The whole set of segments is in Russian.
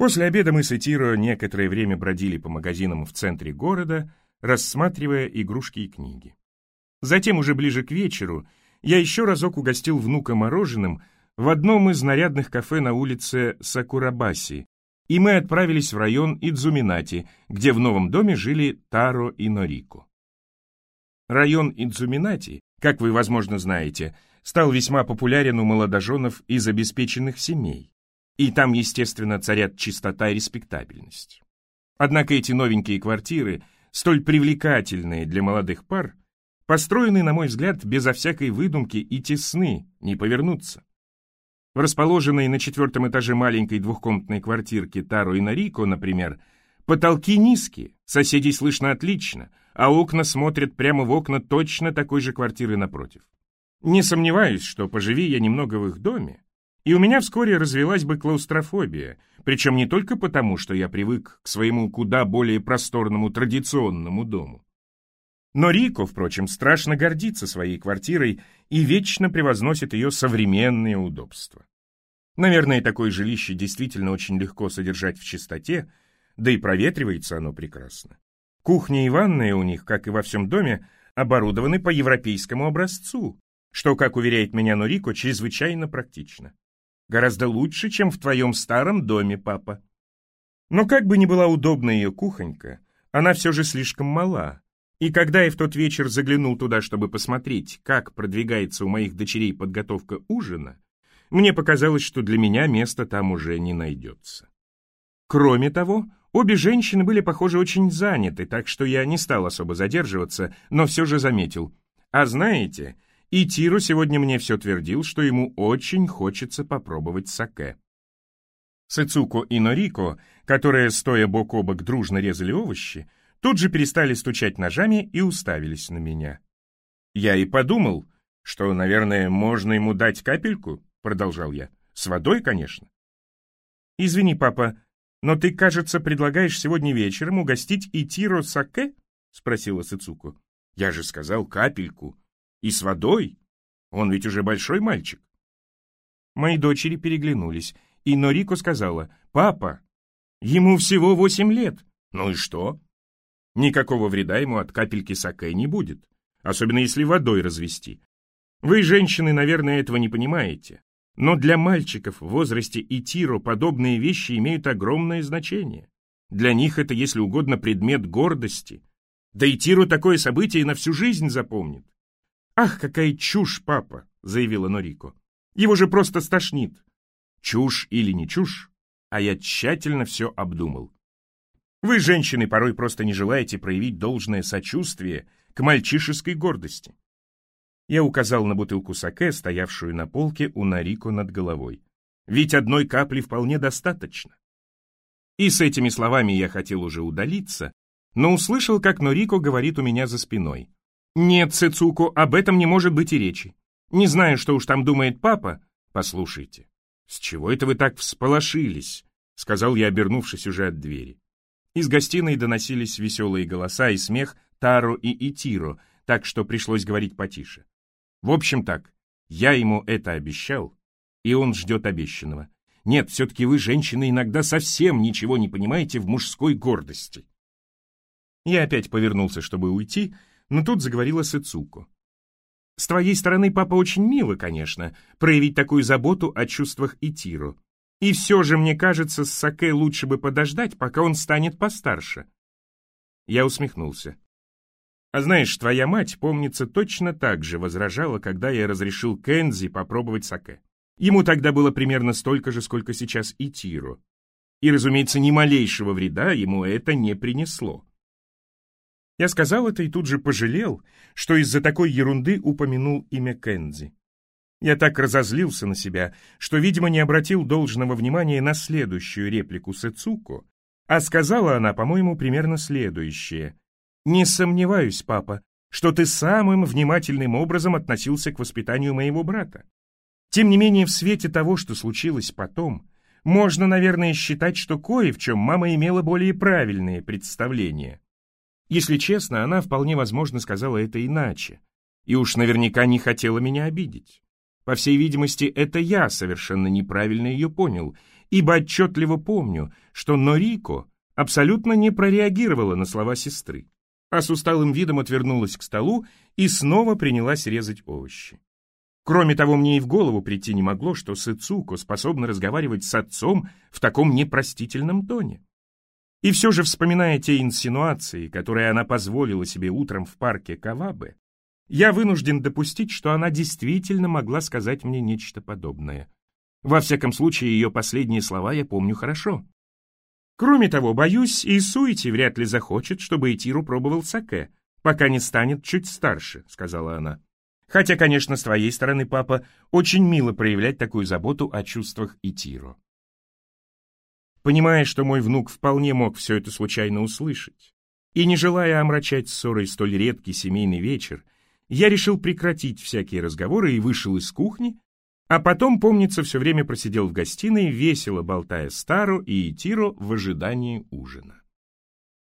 После обеда мы с Этиро некоторое время бродили по магазинам в центре города, рассматривая игрушки и книги. Затем, уже ближе к вечеру, я еще разок угостил внука мороженым в одном из нарядных кафе на улице Сакурабаси, и мы отправились в район Идзуминати, где в новом доме жили Таро и Норико. Район Идзуминати, как вы, возможно, знаете, стал весьма популярен у молодоженов из обеспеченных семей. И там, естественно, царят чистота и респектабельность. Однако эти новенькие квартиры, столь привлекательные для молодых пар, построены, на мой взгляд, безо всякой выдумки и тесны, не повернуться. В расположенной на четвертом этаже маленькой двухкомнатной квартирке Таро и Нарико, например, потолки низкие, соседей слышно отлично, а окна смотрят прямо в окна точно такой же квартиры напротив. Не сомневаюсь, что поживи я немного в их доме, и у меня вскоре развелась бы клаустрофобия, причем не только потому, что я привык к своему куда более просторному традиционному дому. Но Рико, впрочем, страшно гордится своей квартирой и вечно превозносит ее современные удобства. Наверное, такое жилище действительно очень легко содержать в чистоте, да и проветривается оно прекрасно. Кухня и ванная у них, как и во всем доме, оборудованы по европейскому образцу, что, как уверяет меня Норико, чрезвычайно практично. Гораздо лучше, чем в твоем старом доме, папа. Но как бы ни была удобна ее кухонька, она все же слишком мала, и когда я в тот вечер заглянул туда, чтобы посмотреть, как продвигается у моих дочерей подготовка ужина, мне показалось, что для меня места там уже не найдется. Кроме того, обе женщины были, похоже, очень заняты, так что я не стал особо задерживаться, но все же заметил. А знаете, и Тиру сегодня мне все твердил, что ему очень хочется попробовать саке. Сыцуко и Норико, которые, стоя бок о бок, дружно резали овощи, тут же перестали стучать ножами и уставились на меня. «Я и подумал, что, наверное, можно ему дать капельку», — продолжал я. «С водой, конечно». «Извини, папа, но ты, кажется, предлагаешь сегодня вечером угостить Итиро саке?» — спросила Сыцуко. «Я же сказал капельку. И с водой. Он ведь уже большой мальчик». Мои дочери переглянулись, и Норико сказала, «Папа, ему всего восемь лет». «Ну и что?» Никакого вреда ему от капельки саке не будет, особенно если водой развести. Вы, женщины, наверное, этого не понимаете, но для мальчиков в возрасте Итиро подобные вещи имеют огромное значение. Для них это, если угодно, предмет гордости. Да Итиро такое событие на всю жизнь запомнит. «Ах, какая чушь, папа!» — заявила Норико. «Его же просто стошнит». Чушь или не чушь, а я тщательно все обдумал. Вы, женщины, порой просто не желаете проявить должное сочувствие к мальчишеской гордости. Я указал на бутылку саке, стоявшую на полке у Нарико над головой. Ведь одной капли вполне достаточно. И с этими словами я хотел уже удалиться, но услышал, как Норико говорит у меня за спиной. «Нет, Цицуко, об этом не может быть и речи. Не знаю, что уж там думает папа. Послушайте, с чего это вы так всполошились?» — сказал я, обернувшись уже от двери. Из гостиной доносились веселые голоса и смех Таро и Итиро, так что пришлось говорить потише. В общем так, я ему это обещал, и он ждет обещанного. Нет, все-таки вы, женщины, иногда совсем ничего не понимаете в мужской гордости. Я опять повернулся, чтобы уйти, но тут заговорила Сыцуко. С твоей стороны, папа, очень мило, конечно, проявить такую заботу о чувствах Итиро. И все же, мне кажется, с Саке лучше бы подождать, пока он станет постарше. Я усмехнулся. А знаешь, твоя мать, помнится, точно так же возражала, когда я разрешил Кензи попробовать саке. Ему тогда было примерно столько же, сколько сейчас и Тиро. И, разумеется, ни малейшего вреда ему это не принесло. Я сказал это и тут же пожалел, что из-за такой ерунды упомянул имя Кензи. Я так разозлился на себя, что, видимо, не обратил должного внимания на следующую реплику Сэцуко, а сказала она, по-моему, примерно следующее. «Не сомневаюсь, папа, что ты самым внимательным образом относился к воспитанию моего брата. Тем не менее, в свете того, что случилось потом, можно, наверное, считать, что кое в чем мама имела более правильные представления. Если честно, она вполне возможно сказала это иначе, и уж наверняка не хотела меня обидеть. По всей видимости, это я совершенно неправильно ее понял, ибо отчетливо помню, что Норико абсолютно не прореагировала на слова сестры, а с усталым видом отвернулась к столу и снова принялась резать овощи. Кроме того, мне и в голову прийти не могло, что Сыцуко способна разговаривать с отцом в таком непростительном тоне. И все же, вспоминая те инсинуации, которые она позволила себе утром в парке Кавабе, я вынужден допустить, что она действительно могла сказать мне нечто подобное. Во всяком случае, ее последние слова я помню хорошо. Кроме того, боюсь, и Суити вряд ли захочет, чтобы Итиру пробовал саке, пока не станет чуть старше, — сказала она. Хотя, конечно, с твоей стороны, папа, очень мило проявлять такую заботу о чувствах Итиро. Понимая, что мой внук вполне мог все это случайно услышать, и не желая омрачать ссорой столь редкий семейный вечер, я решил прекратить всякие разговоры и вышел из кухни, а потом, помнится, все время просидел в гостиной, весело болтая с Таро и Итиро в ожидании ужина.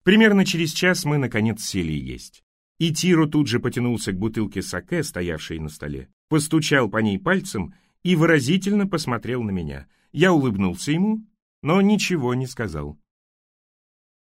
Примерно через час мы, наконец, сели есть. Итиро тут же потянулся к бутылке саке, стоявшей на столе, постучал по ней пальцем и выразительно посмотрел на меня. Я улыбнулся ему, но ничего не сказал.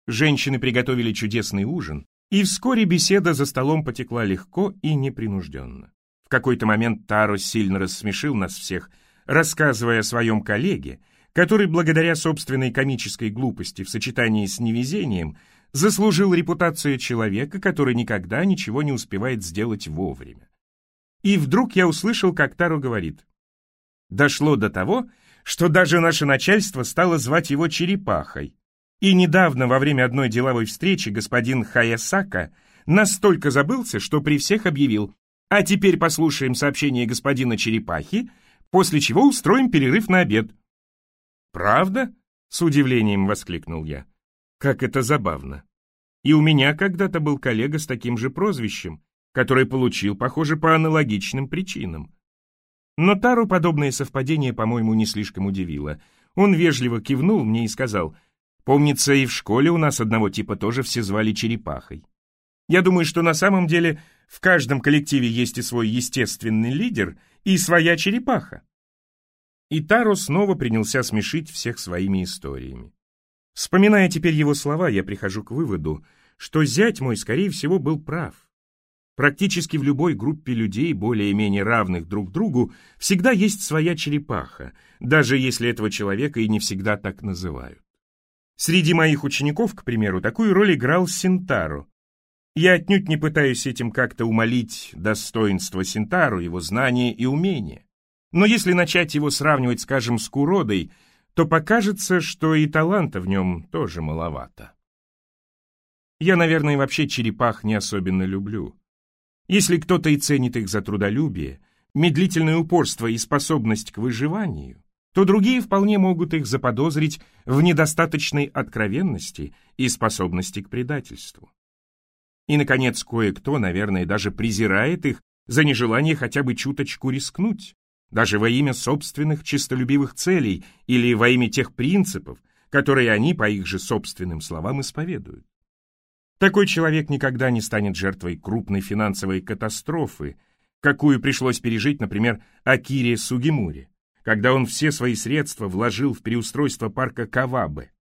Женщины приготовили чудесный ужин, и вскоре беседа за столом потекла легко и непринужденно. В какой-то момент Таро сильно рассмешил нас всех, рассказывая о своем коллеге, который благодаря собственной комической глупости в сочетании с невезением заслужил репутацию человека, который никогда ничего не успевает сделать вовремя. И вдруг я услышал, как Таро говорит. Дошло до того, что даже наше начальство стало звать его черепахой. И недавно во время одной деловой встречи господин Хаясака настолько забылся, что при всех объявил «А теперь послушаем сообщение господина Черепахи, после чего устроим перерыв на обед». «Правда?» — с удивлением воскликнул я. «Как это забавно. И у меня когда-то был коллега с таким же прозвищем, который получил, похоже, по аналогичным причинам. Но Тару подобное совпадение, по-моему, не слишком удивило. Он вежливо кивнул мне и сказал, «Помнится, и в школе у нас одного типа тоже все звали Черепахой. Я думаю, что на самом деле в каждом коллективе есть и свой естественный лидер, и своя черепаха». И Таро снова принялся смешить всех своими историями. Вспоминая теперь его слова, я прихожу к выводу, что зять мой, скорее всего, был прав. Практически в любой группе людей, более-менее равных друг другу, всегда есть своя черепаха, даже если этого человека и не всегда так называют. Среди моих учеников, к примеру, такую роль играл Синтаро. Я отнюдь не пытаюсь этим как-то умолить достоинство Синтару, его знания и умения. Но если начать его сравнивать, скажем, с Куродой, то покажется, что и таланта в нем тоже маловато. Я, наверное, вообще черепах не особенно люблю. Если кто-то и ценит их за трудолюбие, медлительное упорство и способность к выживанию, то другие вполне могут их заподозрить в недостаточной откровенности и способности к предательству. И, наконец, кое-кто, наверное, даже презирает их за нежелание хотя бы чуточку рискнуть, даже во имя собственных честолюбивых целей или во имя тех принципов, которые они, по их же собственным словам, исповедуют. Такой человек никогда не станет жертвой крупной финансовой катастрофы, какую пришлось пережить, например, Акире Сугимуре, когда он все свои средства вложил в переустройство парка Кавабе.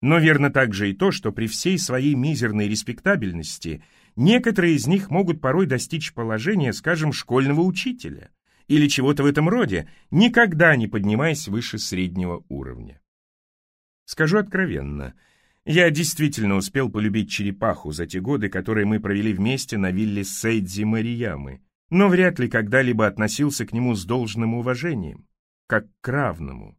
Но верно также и то, что при всей своей мизерной респектабельности некоторые из них могут порой достичь положения, скажем, школьного учителя или чего-то в этом роде, никогда не поднимаясь выше среднего уровня. Скажу откровенно – я действительно успел полюбить черепаху за те годы, которые мы провели вместе на вилле Сейдзи Мариямы, но вряд ли когда-либо относился к нему с должным уважением, как к равному.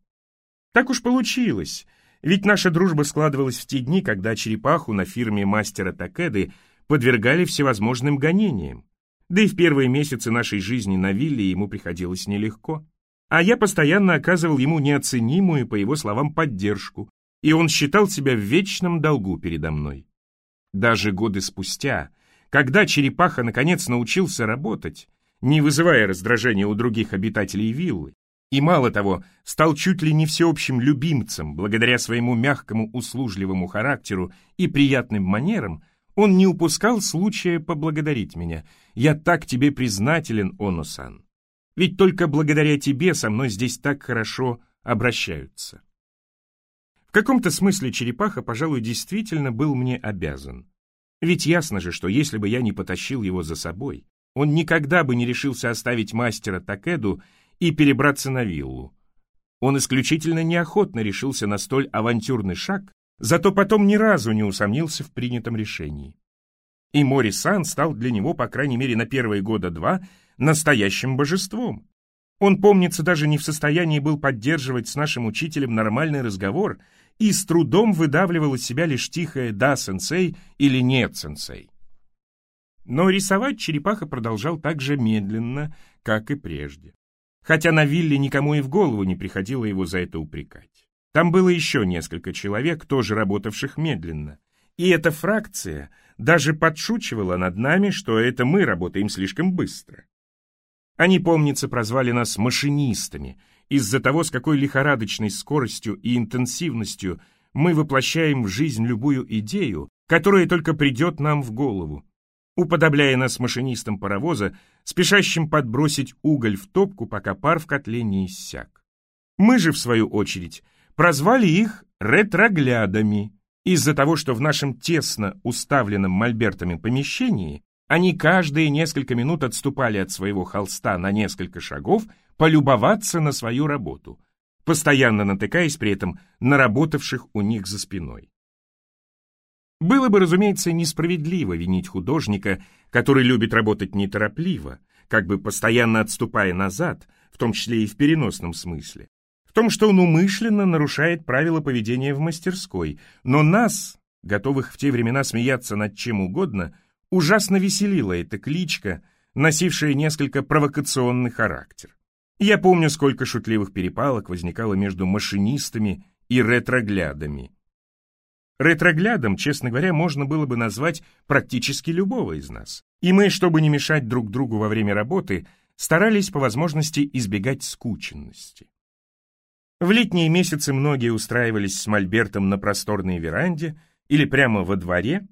Так уж получилось, ведь наша дружба складывалась в те дни, когда черепаху на фирме мастера Такеды подвергали всевозможным гонениям, да и в первые месяцы нашей жизни на вилле ему приходилось нелегко. А я постоянно оказывал ему неоценимую, по его словам, поддержку, и он считал себя в вечном долгу передо мной. Даже годы спустя, когда черепаха наконец научился работать, не вызывая раздражения у других обитателей виллы, и, мало того, стал чуть ли не всеобщим любимцем благодаря своему мягкому услужливому характеру и приятным манерам, он не упускал случая поблагодарить меня. «Я так тебе признателен, Оносан. Ведь только благодаря тебе со мной здесь так хорошо обращаются. В каком-то смысле черепаха, пожалуй, действительно был мне обязан. Ведь ясно же, что если бы я не потащил его за собой, он никогда бы не решился оставить мастера Такеду и перебраться на виллу. Он исключительно неохотно решился на столь авантюрный шаг, зато потом ни разу не усомнился в принятом решении. И Мори-сан стал для него, по крайней мере, на первые года два, настоящим божеством. Он, помнится, даже не в состоянии был поддерживать с нашим учителем нормальный разговор и с трудом выдавливал из себя лишь тихое «да, сенсей» или «нет, сенсей». Но рисовать черепаха продолжал так же медленно, как и прежде. Хотя на вилле никому и в голову не приходило его за это упрекать. Там было еще несколько человек, тоже работавших медленно. И эта фракция даже подшучивала над нами, что это мы работаем слишком быстро. Они, помнится, прозвали нас машинистами из-за того, с какой лихорадочной скоростью и интенсивностью мы воплощаем в жизнь любую идею, которая только придет нам в голову, уподобляя нас машинистам паровоза, спешащим подбросить уголь в топку, пока пар в котле не иссяк. Мы же, в свою очередь, прозвали их ретроглядами из-за того, что в нашем тесно уставленном мольбертами помещении они каждые несколько минут отступали от своего холста на несколько шагов полюбоваться на свою работу, постоянно натыкаясь при этом на работавших у них за спиной. Было бы, разумеется, несправедливо винить художника, который любит работать неторопливо, как бы постоянно отступая назад, в том числе и в переносном смысле, в том, что он умышленно нарушает правила поведения в мастерской, но нас, готовых в те времена смеяться над чем угодно, Ужасно веселила эта кличка, носившая несколько провокационный характер. Я помню, сколько шутливых перепалок возникало между машинистами и ретроглядами. Ретроглядом, честно говоря, можно было бы назвать практически любого из нас. И мы, чтобы не мешать друг другу во время работы, старались по возможности избегать скученности. В летние месяцы многие устраивались с мольбертом на просторной веранде или прямо во дворе,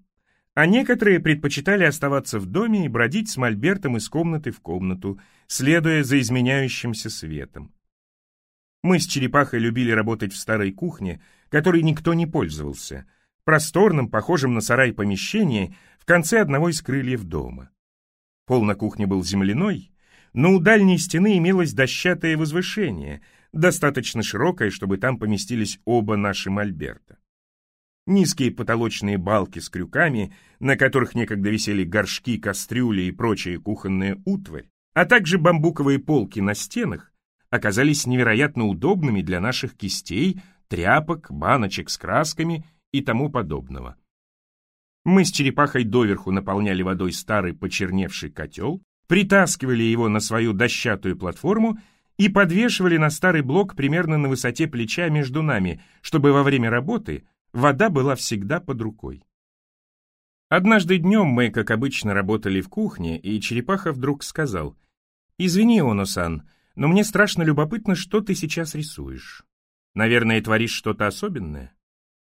а некоторые предпочитали оставаться в доме и бродить с мольбертом из комнаты в комнату, следуя за изменяющимся светом. Мы с черепахой любили работать в старой кухне, которой никто не пользовался, просторном, похожем на сарай помещении в конце одного из крыльев дома. Пол на кухне был земляной, но у дальней стены имелось дощатое возвышение, достаточно широкое, чтобы там поместились оба наши мольберта низкие потолочные балки с крюками, на которых некогда висели горшки, кастрюли и прочая кухонная утварь, а также бамбуковые полки на стенах, оказались невероятно удобными для наших кистей, тряпок, баночек с красками и тому подобного. Мы с черепахой доверху наполняли водой старый почерневший котел, притаскивали его на свою дощатую платформу и подвешивали на старый блок примерно на высоте плеча между нами, чтобы во время работы – Вода была всегда под рукой. Однажды днем мы, как обычно, работали в кухне, и Черепаха вдруг сказал, «Извини, Оно-сан, но мне страшно любопытно, что ты сейчас рисуешь. Наверное, творишь что-то особенное?»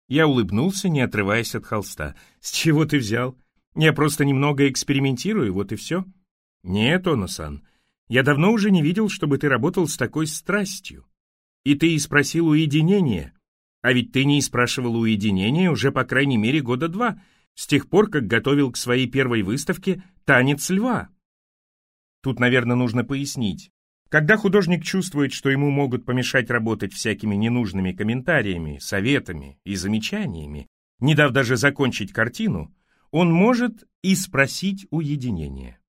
Я улыбнулся, не отрываясь от холста. «С чего ты взял? Я просто немного экспериментирую, вот и все». «Нет, Оно-сан, я давно уже не видел, чтобы ты работал с такой страстью. И ты и спросил уединения. А ведь ты не спрашивал уединения уже по крайней мере года два, с тех пор, как готовил к своей первой выставке «Танец льва». Тут, наверное, нужно пояснить. Когда художник чувствует, что ему могут помешать работать всякими ненужными комментариями, советами и замечаниями, не дав даже закончить картину, он может и спросить уединения.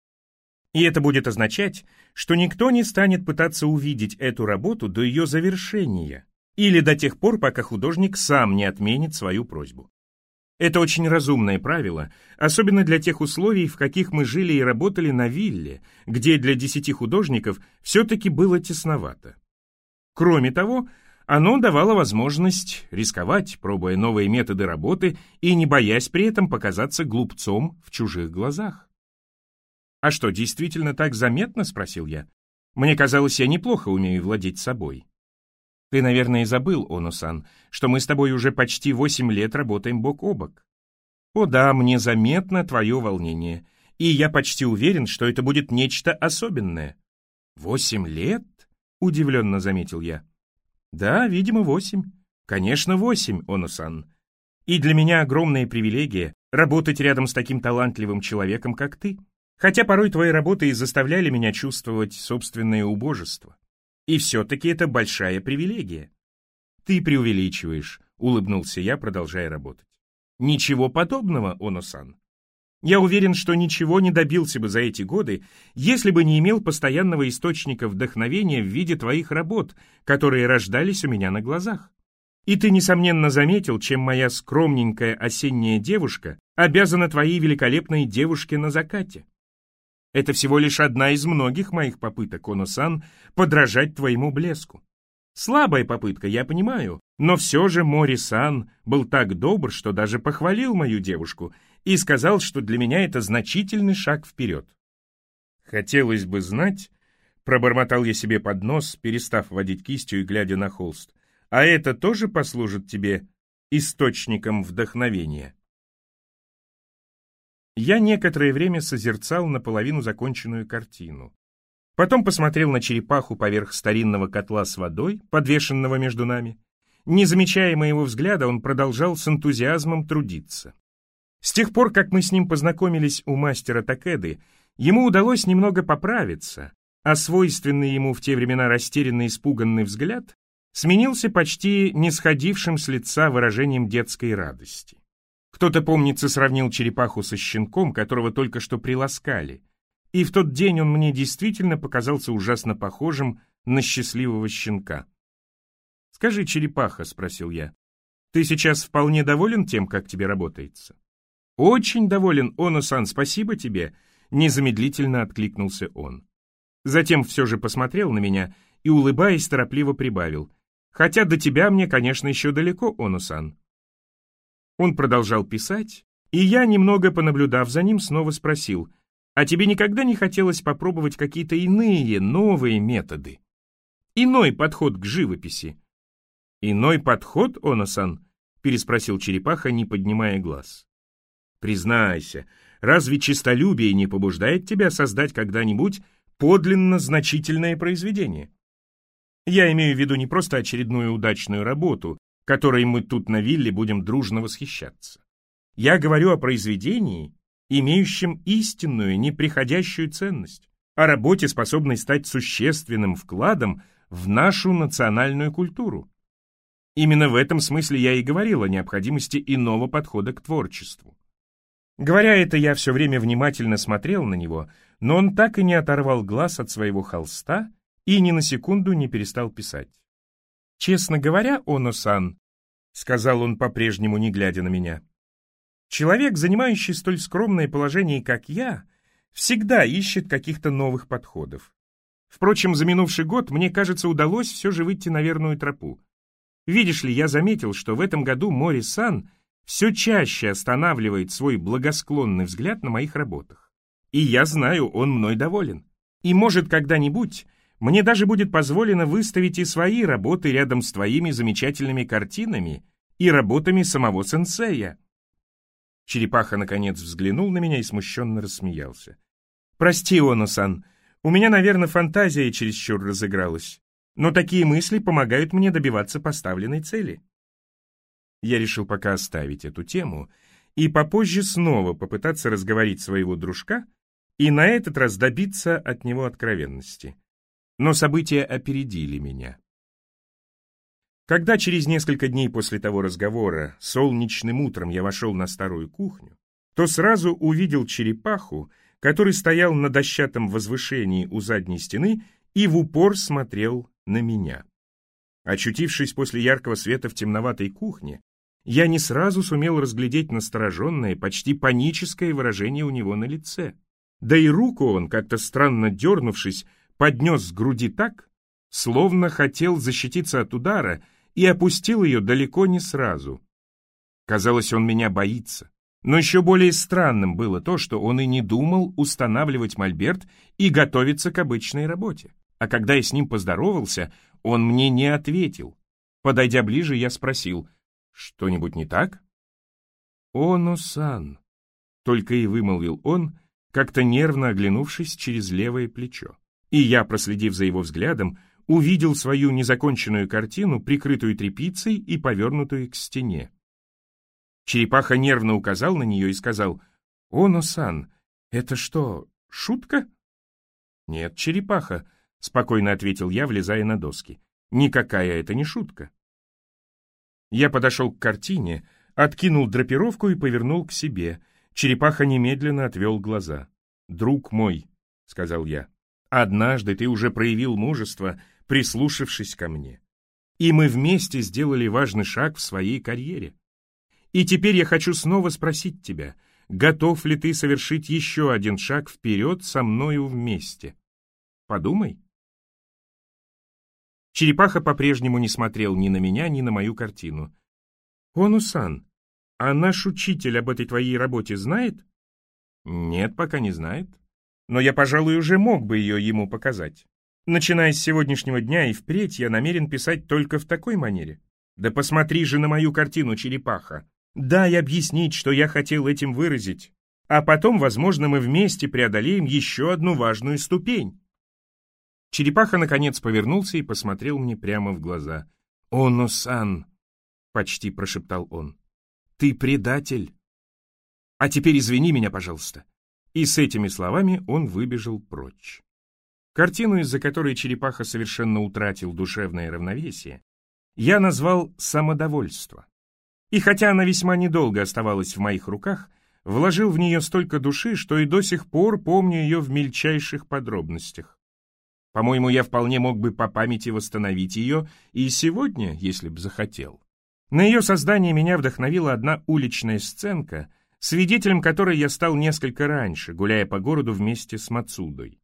И это будет означать, что никто не станет пытаться увидеть эту работу до ее завершения, или до тех пор, пока художник сам не отменит свою просьбу. Это очень разумное правило, особенно для тех условий, в каких мы жили и работали на вилле, где для десяти художников все-таки было тесновато. Кроме того, оно давало возможность рисковать, пробуя новые методы работы и не боясь при этом показаться глупцом в чужих глазах. «А что, действительно так заметно?» — спросил я. «Мне казалось, я неплохо умею владеть собой». Ты, наверное, забыл, Оно-сан, что мы с тобой уже почти восемь лет работаем бок о бок. О да, мне заметно твое волнение, и я почти уверен, что это будет нечто особенное. «Восемь лет?» — удивленно заметил я. «Да, видимо, восемь. Конечно, восемь, Оно-сан. И для меня огромная привилегия работать рядом с таким талантливым человеком, как ты. Хотя порой твои работы и заставляли меня чувствовать собственное убожество. И все-таки это большая привилегия. Ты преувеличиваешь, улыбнулся я, продолжая работать. Ничего подобного, Оно-сан. Я уверен, что ничего не добился бы за эти годы, если бы не имел постоянного источника вдохновения в виде твоих работ, которые рождались у меня на глазах. И ты, несомненно, заметил, чем моя скромненькая осенняя девушка обязана твоей великолепной девушке на закате. Это всего лишь одна из многих моих попыток, Оно-сан, подражать твоему блеску. Слабая попытка, я понимаю, но все же Мори-сан был так добр, что даже похвалил мою девушку и сказал, что для меня это значительный шаг вперед. Хотелось бы знать, пробормотал я себе под нос, перестав водить кистью и глядя на холст, а это тоже послужит тебе источником вдохновения. Я некоторое время созерцал наполовину законченную картину. Потом посмотрел на черепаху поверх старинного котла с водой, подвешенного между нами. Не замечая моего взгляда, он продолжал с энтузиазмом трудиться. С тех пор, как мы с ним познакомились у мастера Такеды, ему удалось немного поправиться, а свойственный ему в те времена растерянный испуганный взгляд сменился почти не сходившим с лица выражением детской радости. Кто-то, помнится, сравнил черепаху со щенком, которого только что приласкали, и в тот день он мне действительно показался ужасно похожим на счастливого щенка. «Скажи, черепаха», — спросил я, — «ты сейчас вполне доволен тем, как тебе работается?» «Очень доволен, Оно-сан, спасибо тебе», — незамедлительно откликнулся он. Затем все же посмотрел на меня и, улыбаясь, торопливо прибавил. «Хотя до тебя мне, конечно, еще далеко, Оно-сан». Он продолжал писать, и я, немного понаблюдав за ним, снова спросил, «А тебе никогда не хотелось попробовать какие-то иные, новые методы? Иной подход к живописи?» «Иной подход, Оно-сан?» — переспросил черепаха, не поднимая глаз. «Признайся, разве честолюбие не побуждает тебя создать когда-нибудь подлинно значительное произведение?» Я имею в виду не просто очередную удачную работу, которой мы тут на вилле будем дружно восхищаться. Я говорю о произведении, имеющем истинную, неприходящую ценность, о работе, способной стать существенным вкладом в нашу национальную культуру. Именно в этом смысле я и говорил о необходимости иного подхода к творчеству. Говоря это, я все время внимательно смотрел на него, но он так и не оторвал глаз от своего холста и ни на секунду не перестал писать. «Честно говоря, Оно-сан», — сказал он по-прежнему, не глядя на меня, «человек, занимающий столь скромное положение, как я, всегда ищет каких-то новых подходов. Впрочем, за минувший год, мне кажется, удалось все же выйти на верную тропу. Видишь ли, я заметил, что в этом году Мори-сан все чаще останавливает свой благосклонный взгляд на моих работах. И я знаю, он мной доволен. И может когда-нибудь мне даже будет позволено выставить и свои работы рядом с твоими замечательными картинами и работами самого сенсея. Черепаха, наконец, взглянул на меня и смущенно рассмеялся. «Прости, Оно-сан, у меня, наверное, фантазия чересчур разыгралась, но такие мысли помогают мне добиваться поставленной цели». Я решил пока оставить эту тему и попозже снова попытаться разговорить своего дружка и на этот раз добиться от него откровенности. Но события опередили меня. Когда через несколько дней после того разговора солнечным утром я вошел на старую кухню, то сразу увидел черепаху, который стоял на дощатом возвышении у задней стены и в упор смотрел на меня. Очутившись после яркого света в темноватой кухне, я не сразу сумел разглядеть настороженное, почти паническое выражение у него на лице. Да и руку он, как-то странно дернувшись, поднес с груди так, словно хотел защититься от удара, и опустил ее далеко не сразу. Казалось, он меня боится. Но еще более странным было то, что он и не думал устанавливать мольберт и готовиться к обычной работе. А когда я с ним поздоровался, он мне не ответил. Подойдя ближе, я спросил, что-нибудь не так? «Оно-сан», — только и вымолвил он, как-то нервно оглянувшись через левое плечо. И я, проследив за его взглядом, увидел свою незаконченную картину, прикрытую тряпицей и повернутую к стене. Черепаха нервно указал на нее и сказал, «Оно-сан, это что, шутка?» «Нет, черепаха», — спокойно ответил я, влезая на доски. «Никакая это не шутка». Я подошел к картине, откинул драпировку и повернул к себе. Черепаха немедленно отвел глаза. «Друг мой», — сказал я, — «однажды ты уже проявил мужество, прислушавшись ко мне. И мы вместе сделали важный шаг в своей карьере. И теперь я хочу снова спросить тебя, готов ли ты совершить еще один шаг вперед со мною вместе? Подумай. Черепаха по-прежнему не смотрел ни на меня, ни на мою картину. «Ону-сан, а наш учитель об этой твоей работе знает?» «Нет, пока не знает. Но я, пожалуй, уже мог бы ее ему показать. Начиная с сегодняшнего дня и впредь, я намерен писать только в такой манере. Да посмотри же на мою картину, черепаха. Дай объяснить, что я хотел этим выразить. А потом, возможно, мы вместе преодолеем еще одну важную ступень. Черепаха, наконец, повернулся и посмотрел мне прямо в глаза. «Оно-сан!» — почти прошептал он. «Ты предатель! А теперь извини меня, пожалуйста!» И с этими словами он выбежал прочь. Картину, из-за которой черепаха совершенно утратил душевное равновесие, я назвал «самодовольство». И хотя она весьма недолго оставалась в моих руках, вложил в нее столько души, что и до сих пор помню ее в мельчайших подробностях. По-моему, я вполне мог бы по памяти восстановить ее и сегодня, если б захотел. На ее создание меня вдохновила одна уличная сценка, свидетелем которой я стал несколько раньше, гуляя по городу вместе с Мацудой.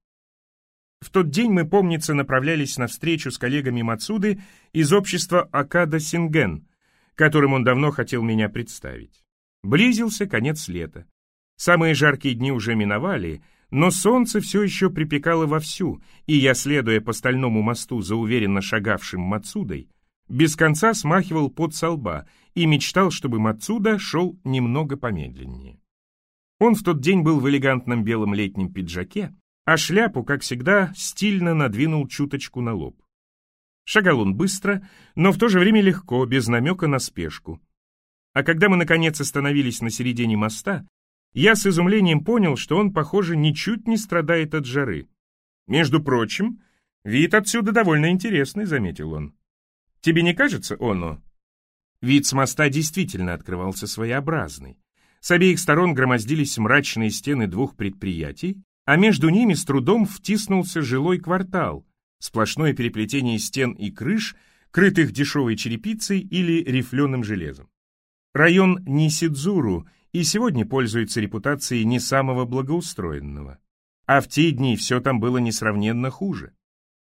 В тот день мы, помнится, направлялись на встречу с коллегами Мацуды из общества Акада Синген, которым он давно хотел меня представить. Близился конец лета. Самые жаркие дни уже миновали, но солнце все еще припекало вовсю, и я, следуя по стальному мосту за уверенно шагавшим Мацудой, без конца смахивал под со лба и мечтал, чтобы Мацуда шел немного помедленнее. Он в тот день был в элегантном белом летнем пиджаке, а шляпу, как всегда, стильно надвинул чуточку на лоб. Шагал он быстро, но в то же время легко, без намека на спешку. А когда мы, наконец, остановились на середине моста, я с изумлением понял, что он, похоже, ничуть не страдает от жары. «Между прочим, вид отсюда довольно интересный», — заметил он. «Тебе не кажется, Оно?» Вид с моста действительно открывался своеобразный. С обеих сторон громоздились мрачные стены двух предприятий, а между ними с трудом втиснулся жилой квартал, сплошное переплетение стен и крыш, крытых дешевой черепицей или рифленым железом. Район Нисидзуру — и сегодня пользуется репутацией не самого благоустроенного. А в те дни все там было несравненно хуже.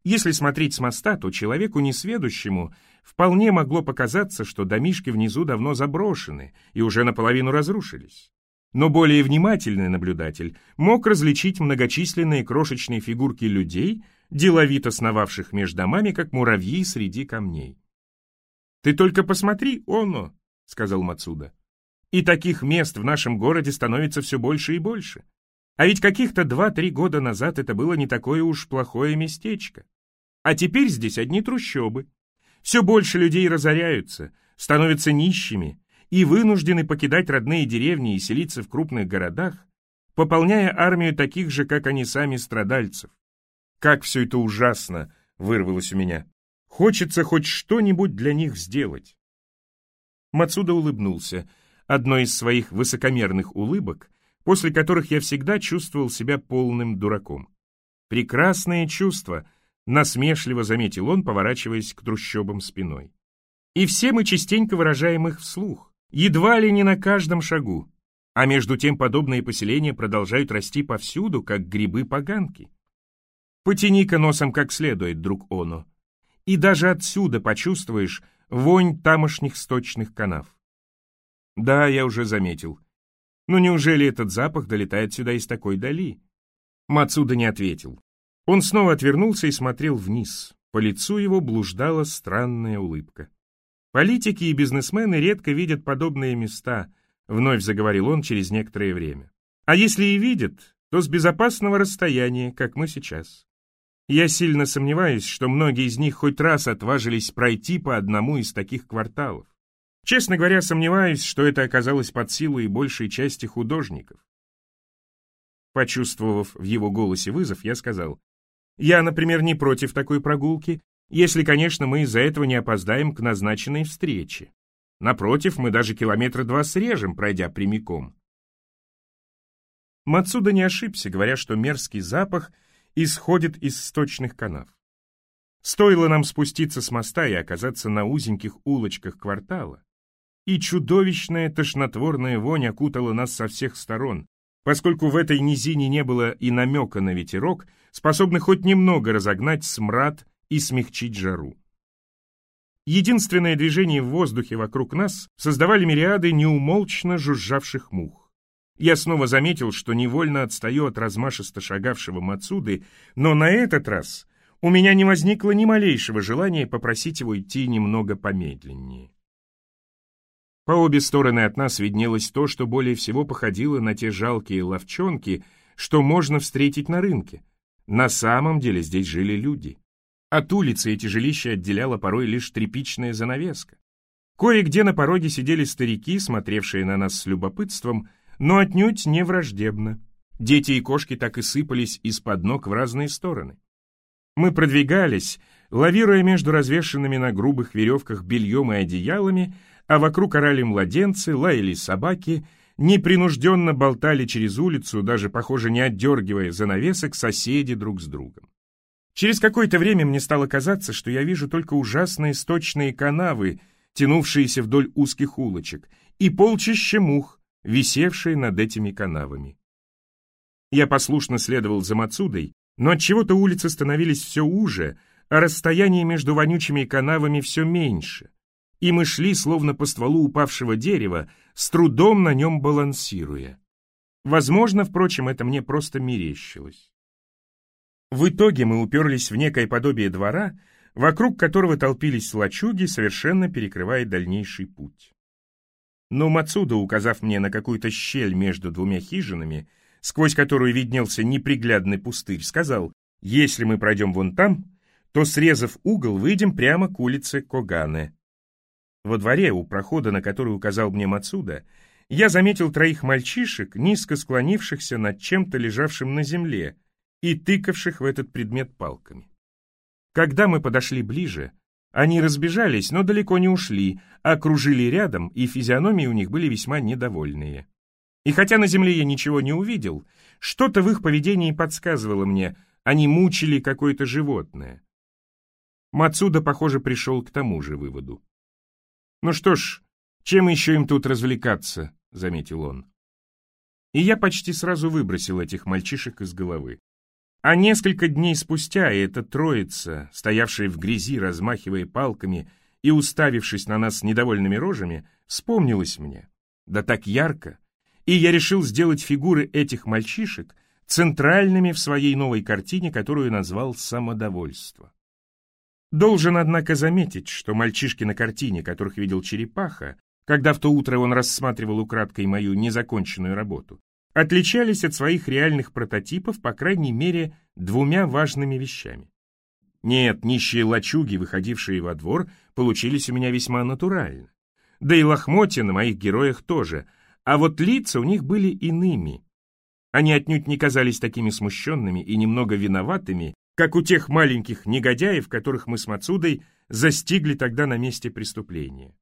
Если смотреть с моста, то человеку несведущему вполне могло показаться, что домишки внизу давно заброшены и уже наполовину разрушились. Но более внимательный наблюдатель мог различить многочисленные крошечные фигурки людей, деловито сновавших между домами, как муравьи среди камней. «Ты только посмотри, оно!» — сказал Мацуда. И таких мест в нашем городе становится все больше и больше. А ведь каких-то два-три года назад это было не такое уж плохое местечко. А теперь здесь одни трущобы. Все больше людей разоряются, становятся нищими и вынуждены покидать родные деревни и селиться в крупных городах, пополняя армию таких же, как они сами, страдальцев. Как все это ужасно, вырвалось у меня. Хочется хоть что-нибудь для них сделать. Мацуда улыбнулся одной из своих высокомерных улыбок, после которых я всегда чувствовал себя полным дураком. «Прекрасные чувства», — насмешливо заметил он, поворачиваясь к трущобам спиной. «И все мы частенько выражаем их вслух, едва ли не на каждом шагу, а между тем подобные поселения продолжают расти повсюду, как грибы-поганки. Потяни-ка носом как следует, друг Оно, и даже отсюда почувствуешь вонь тамошних сточных канав. Да, я уже заметил. Но неужели этот запах долетает сюда из такой дали? Мацуда не ответил. Он снова отвернулся и смотрел вниз. По лицу его блуждала странная улыбка. Политики и бизнесмены редко видят подобные места, вновь заговорил он через некоторое время. А если и видят, то с безопасного расстояния, как мы сейчас. Я сильно сомневаюсь, что многие из них хоть раз отважились пройти по одному из таких кварталов. Честно говоря, сомневаюсь, что это оказалось под силу и большей части художников. Почувствовав в его голосе вызов, я сказал, «Я, например, не против такой прогулки, если, конечно, мы из-за этого не опоздаем к назначенной встрече. Напротив, мы даже километра два срежем, пройдя прямиком». Мацуда не ошибся, говоря, что мерзкий запах исходит из сточных канав. Стоило нам спуститься с моста и оказаться на узеньких улочках квартала, и чудовищная тошнотворная вонь окутала нас со всех сторон, поскольку в этой низине не было и намека на ветерок, способный хоть немного разогнать смрад и смягчить жару. Единственное движение в воздухе вокруг нас создавали мириады неумолчно жужжавших мух. Я снова заметил, что невольно отстаю от размашисто шагавшего Мацуды, но на этот раз у меня не возникло ни малейшего желания попросить его идти немного помедленнее. По обе стороны от нас виднелось то, что более всего походило на те жалкие ловчонки, что можно встретить на рынке. На самом деле здесь жили люди. От улицы эти жилища отделяла порой лишь тряпичная занавеска. Кое-где на пороге сидели старики, смотревшие на нас с любопытством, но отнюдь не враждебно. Дети и кошки так и сыпались из-под ног в разные стороны. Мы продвигались, лавируя между развешенными на грубых веревках бельем и одеялами, а вокруг орали младенцы, лаяли собаки, непринужденно болтали через улицу, даже, похоже, не отдергивая занавесок соседи друг с другом. Через какое-то время мне стало казаться, что я вижу только ужасные сточные канавы, тянувшиеся вдоль узких улочек, и полчища мух, висевшие над этими канавами. Я послушно следовал за Мацудой, но от чего то улицы становились все уже, а расстояние между вонючими канавами все меньше и мы шли, словно по стволу упавшего дерева, с трудом на нем балансируя. Возможно, впрочем, это мне просто мерещилось. В итоге мы уперлись в некое подобие двора, вокруг которого толпились лачуги, совершенно перекрывая дальнейший путь. Но Мацуда, указав мне на какую-то щель между двумя хижинами, сквозь которую виднелся неприглядный пустырь, сказал, «Если мы пройдем вон там, то, срезав угол, выйдем прямо к улице Когане. Во дворе, у прохода, на который указал мне Мацуда, я заметил троих мальчишек, низко склонившихся над чем-то лежавшим на земле и тыкавших в этот предмет палками. Когда мы подошли ближе, они разбежались, но далеко не ушли, а кружили рядом, и физиономии у них были весьма недовольные. И хотя на земле я ничего не увидел, что-то в их поведении подсказывало мне, они мучили какое-то животное. Мацуда, похоже, пришел к тому же выводу. «Ну что ж, чем еще им тут развлекаться?» — заметил он. И я почти сразу выбросил этих мальчишек из головы. А несколько дней спустя эта троица, стоявшая в грязи, размахивая палками и уставившись на нас недовольными рожами, вспомнилась мне. Да так ярко. И я решил сделать фигуры этих мальчишек центральными в своей новой картине, которую назвал «Самодовольство». Должен, однако, заметить, что мальчишки на картине, которых видел Черепаха, когда в то утро он рассматривал украдкой мою незаконченную работу, отличались от своих реальных прототипов, по крайней мере, двумя важными вещами. Нет, нищие лачуги, выходившие во двор, получились у меня весьма натурально. Да и лохмотья на моих героях тоже, а вот лица у них были иными. Они отнюдь не казались такими смущенными и немного виноватыми, как у тех маленьких негодяев, которых мы с Мацудой застигли тогда на месте преступления.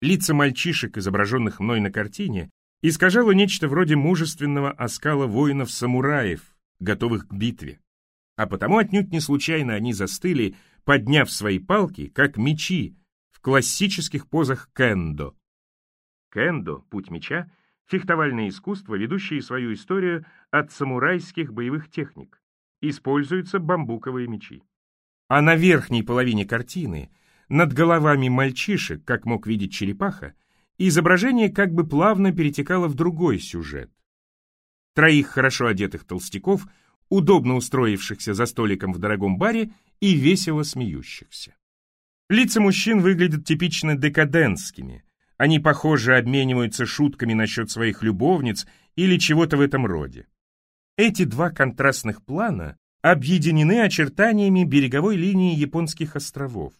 Лица мальчишек, изображенных мной на картине, искажало нечто вроде мужественного оскала воинов-самураев, готовых к битве. А потому отнюдь не случайно они застыли, подняв свои палки, как мечи, в классических позах кендо. Кендо, путь меча, фехтовальное искусство, ведущее свою историю от самурайских боевых техник используются бамбуковые мечи. А на верхней половине картины, над головами мальчишек, как мог видеть черепаха, изображение как бы плавно перетекало в другой сюжет. Троих хорошо одетых толстяков, удобно устроившихся за столиком в дорогом баре и весело смеющихся. Лица мужчин выглядят типично декадентскими. Они, похоже, обмениваются шутками насчет своих любовниц или чего-то в этом роде. Эти два контрастных плана объединены очертаниями береговой линии японских островов.